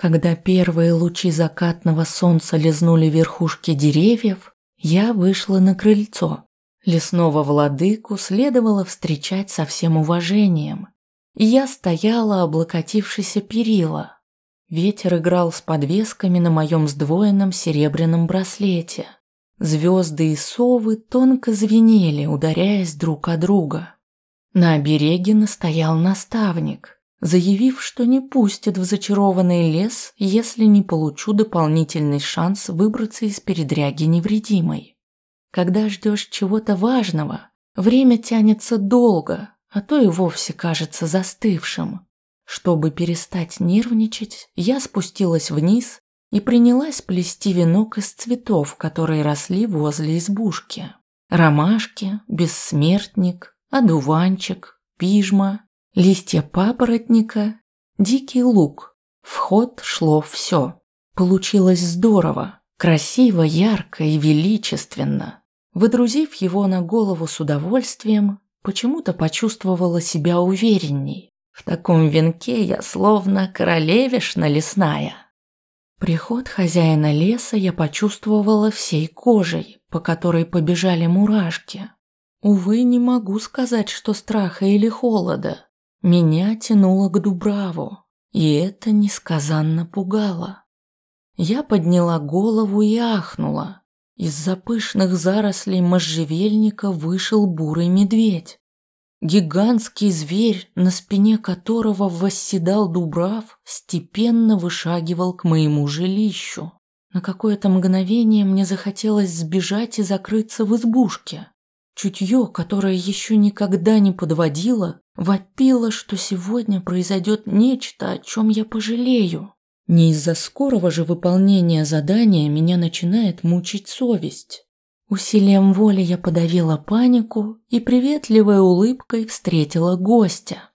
Когда первые лучи закатного солнца лизнули верхушки деревьев, я вышла на крыльцо. Лесного владыку следовало встречать со всем уважением. И я стояла, облокотившись перила. Ветер играл с подвесками на моем сдвоенном серебряном браслете. Звезды и совы тонко звенели, ударяясь друг о друга. На обереге настоял наставник, заявив, что не пустит в зачарованный лес, если не получу дополнительный шанс выбраться из передряги невредимой. Когда ждешь чего-то важного, время тянется долго, а то и вовсе кажется застывшим. Чтобы перестать нервничать, я спустилась вниз и принялась плести венок из цветов, которые росли возле избушки. Ромашки, бессмертник, одуванчик, пижма, листья папоротника, дикий лук. В ход шло все. Получилось здорово, красиво, ярко и величественно. Выдрузив его на голову с удовольствием, почему-то почувствовала себя уверенней. В таком венке я словно королевишна лесная. Приход хозяина леса я почувствовала всей кожей, по которой побежали мурашки. Увы, не могу сказать, что страха или холода. Меня тянуло к Дубраву, и это несказанно пугало. Я подняла голову и ахнула. Из-за пышных зарослей можжевельника вышел бурый медведь. Гигантский зверь, на спине которого восседал Дубрав, степенно вышагивал к моему жилищу. На какое-то мгновение мне захотелось сбежать и закрыться в избушке. Чутье, которое еще никогда не подводило, вопило, что сегодня произойдет нечто, о чем я пожалею. Не из-за скорого же выполнения задания меня начинает мучить совесть. Усилием воли я подавила панику и приветливой улыбкой встретила гостя.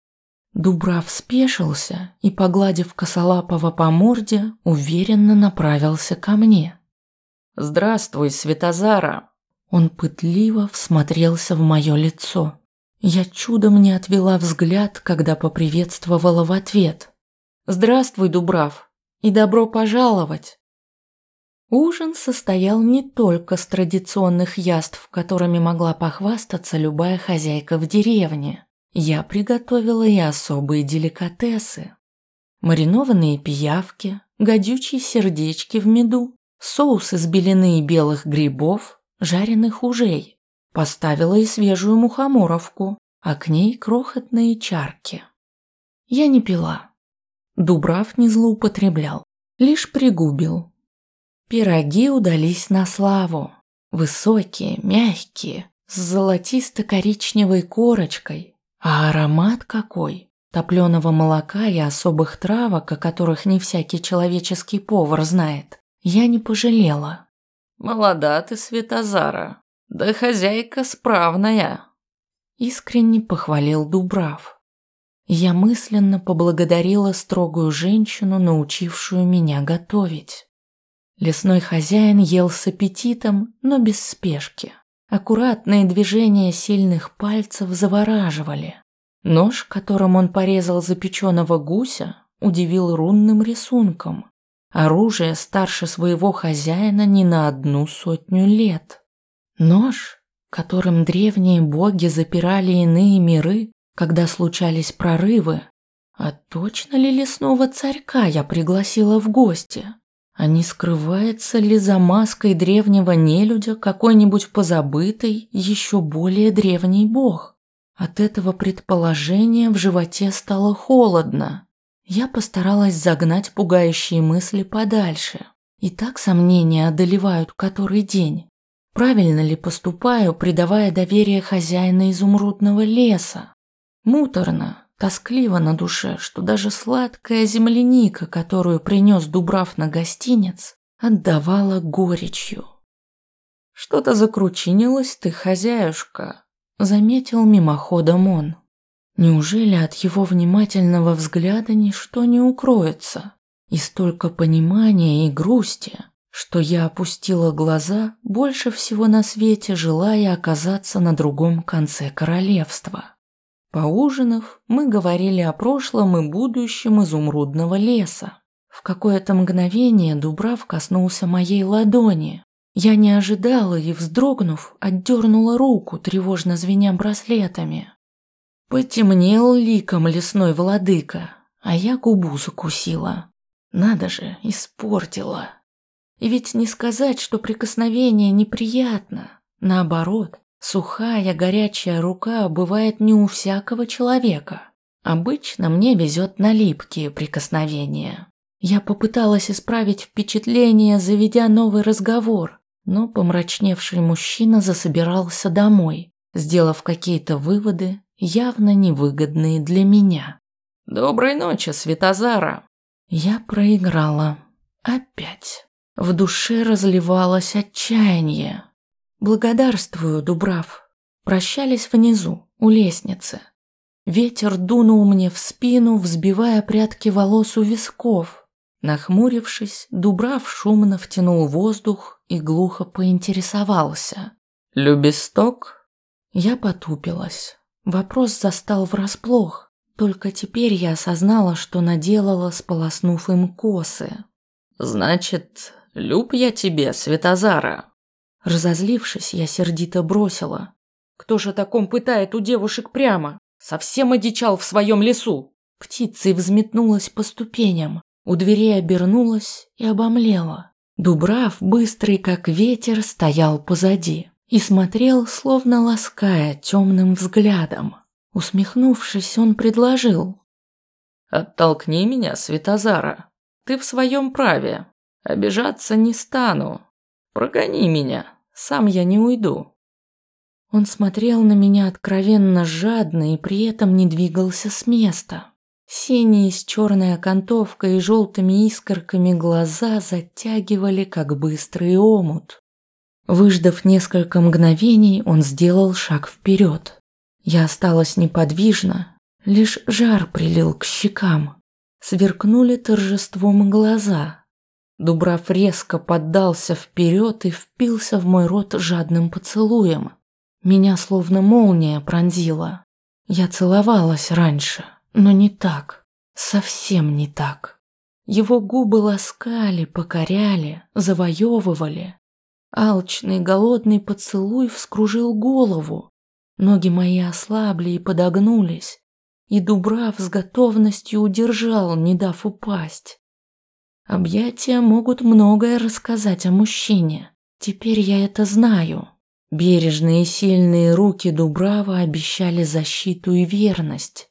Дубрав спешился и, погладив косолапого по морде, уверенно направился ко мне. «Здравствуй, Светозара!» Он пытливо всмотрелся в мое лицо. Я чудом не отвела взгляд, когда поприветствовала в ответ. «Здравствуй, Дубрав, и добро пожаловать!» Ужин состоял не только с традиционных яств, которыми могла похвастаться любая хозяйка в деревне. Я приготовила и особые деликатесы. Маринованные пиявки, гадючие сердечки в меду, соус из белины и белых грибов, жареных ужей. Поставила и свежую мухоморовку, а к ней крохотные чарки. Я не пила. Дубрав не злоупотреблял, лишь пригубил, Пироги удались на славу. Высокие, мягкие, с золотисто-коричневой корочкой. А аромат какой! Топленого молока и особых травок, о которых не всякий человеческий повар знает. Я не пожалела. «Молода ты, Светозара, да хозяйка справная!» Искренне похвалил Дубрав. Я мысленно поблагодарила строгую женщину, научившую меня готовить. Лесной хозяин ел с аппетитом, но без спешки. Аккуратные движения сильных пальцев завораживали. Нож, которым он порезал запеченного гуся, удивил рунным рисунком. Оружие старше своего хозяина не на одну сотню лет. Нож, которым древние боги запирали иные миры, когда случались прорывы. А точно ли лесного царька я пригласила в гости? А не скрывается ли за маской древнего нелюдя какой-нибудь позабытый, еще более древний бог? От этого предположения в животе стало холодно. Я постаралась загнать пугающие мысли подальше. И так сомнения одолевают который день. Правильно ли поступаю, придавая доверие хозяина изумрудного леса? Муторно, Тоскливо на душе, что даже сладкая земляника, которую принес Дубрав на гостинец, отдавала горечью. «Что-то закручинилось ты, хозяюшка», — заметил мимоходом он. Неужели от его внимательного взгляда ничто не укроется? И столько понимания и грусти, что я опустила глаза, больше всего на свете желая оказаться на другом конце королевства. Поужинав, мы говорили о прошлом и будущем изумрудного леса. В какое-то мгновение Дубрав коснулся моей ладони. Я не ожидала и, вздрогнув, отдернула руку, тревожно звеня браслетами. Потемнел ликом лесной владыка, а я губу закусила. Надо же, испортила. И ведь не сказать, что прикосновение неприятно. Наоборот, сухая горячая рука бывает не у всякого человека. Обычно мне везет на липкие прикосновения. Я попыталась исправить впечатление, заведя новый разговор, но помрачневший мужчина засобирался домой, сделав какие-то выводы, явно невыгодные для меня. «Доброй ночи, Светозара!» Я проиграла. Опять. В душе разливалось отчаяние. «Благодарствую, Дубрав». Прощались внизу, у лестницы. Ветер дунул мне в спину, взбивая прядки волос у висков. Нахмурившись, Дубрав шумно втянул воздух и глухо поинтересовался. «Любесток?» Я потупилась. Вопрос застал врасплох. Только теперь я осознала, что наделала, сполоснув им косы. «Значит, люб я тебе, Светозара?» Разозлившись, я сердито бросила. «Кто же таком пытает у девушек прямо? Совсем одичал в своем лесу!» Птицей взметнулась по ступеням, у дверей обернулась и обомлела. Дубрав, быстрый как ветер, стоял позади и смотрел, словно лаская темным взглядом. Усмехнувшись, он предложил. «Оттолкни меня, Светозара. Ты в своем праве. Обижаться не стану. Прогони меня, сам я не уйду». Он смотрел на меня откровенно жадно и при этом не двигался с места. Синие с черной окантовкой и желтыми искорками глаза затягивали, как быстрый омут. Выждав несколько мгновений, он сделал шаг вперед. Я осталась неподвижна, лишь жар прилил к щекам. Сверкнули торжеством глаза. Дубрав резко поддался вперед и впился в мой рот жадным поцелуем. Меня словно молния пронзила. Я целовалась раньше, но не так. Совсем не так. Его губы ласкали, покоряли, завоевывали. Алчный голодный поцелуй вскружил голову, Ноги мои ослабли и подогнулись, и Дубрав с готовностью удержал, не дав упасть. Объятия могут многое рассказать о мужчине. Теперь я это знаю. Бережные и сильные руки Дубрава обещали защиту и верность.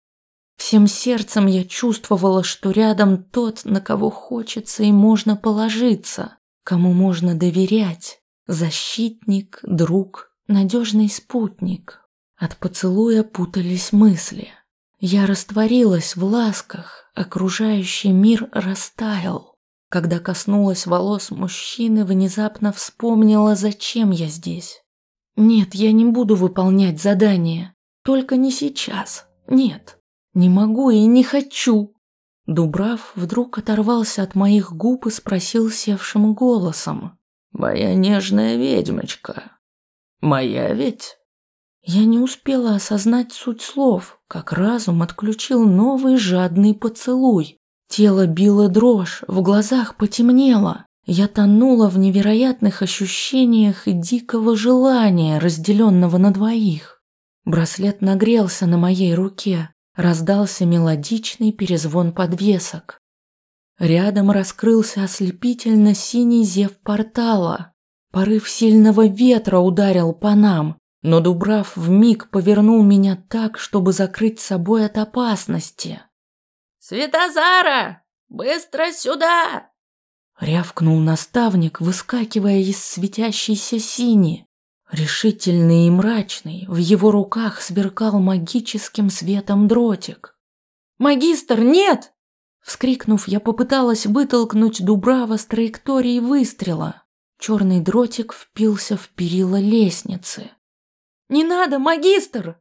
Всем сердцем я чувствовала, что рядом тот, на кого хочется и можно положиться, кому можно доверять. Защитник, друг, надежный спутник. От поцелуя путались мысли. Я растворилась в ласках, окружающий мир растаял. Когда коснулась волос мужчины, внезапно вспомнила, зачем я здесь. Нет, я не буду выполнять задание. Только не сейчас. Нет. Не могу и не хочу. Дубрав вдруг оторвался от моих губ и спросил севшим голосом. «Моя нежная ведьмочка, моя ведь?» Я не успела осознать суть слов, как разум отключил новый жадный поцелуй. Тело било дрожь, в глазах потемнело. Я тонула в невероятных ощущениях и дикого желания, разделенного на двоих. Браслет нагрелся на моей руке, раздался мелодичный перезвон подвесок. Рядом раскрылся ослепительно синий зев портала. Порыв сильного ветра ударил по нам, но Дубрав вмиг повернул меня так, чтобы закрыть собой от опасности. «Светозара! Быстро сюда!» Рявкнул наставник, выскакивая из светящейся сини. Решительный и мрачный, в его руках сверкал магическим светом дротик. «Магистр, нет!» Вскрикнув, я попыталась вытолкнуть Дубрава с траектории выстрела. Черный дротик впился в перила лестницы. Не надо, магистр!»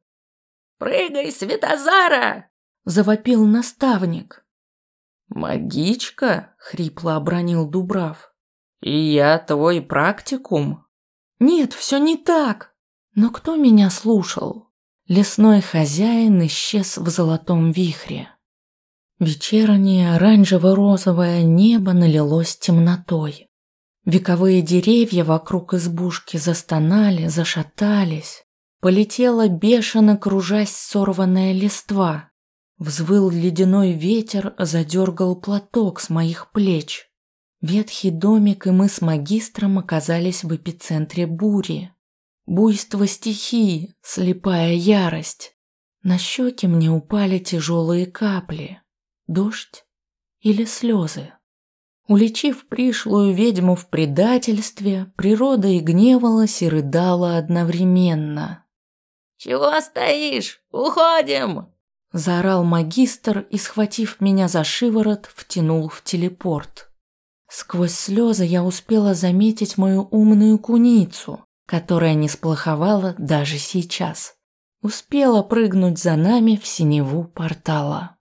«Прыгай, Светозара!» – завопил наставник. «Магичка?» – хрипло обронил Дубрав. «И я твой практикум?» «Нет, все не так!» Но кто меня слушал? Лесной хозяин исчез в золотом вихре. Вечернее оранжево-розовое небо налилось темнотой. Вековые деревья вокруг избушки застонали, зашатались. Полетела бешено кружась сорванная листва. Взвыл ледяной ветер, задергал платок с моих плеч. Ветхий домик и мы с магистром оказались в эпицентре бури. Буйство стихии, слепая ярость. На щеки мне упали тяжелые капли. Дождь или слезы? Уличив пришлую ведьму в предательстве, природа и гневалась, и рыдала одновременно. «Чего стоишь? Уходим!» Заорал магистр и, схватив меня за шиворот, втянул в телепорт. Сквозь слезы я успела заметить мою умную куницу, которая не сплоховала даже сейчас. Успела прыгнуть за нами в синеву портала.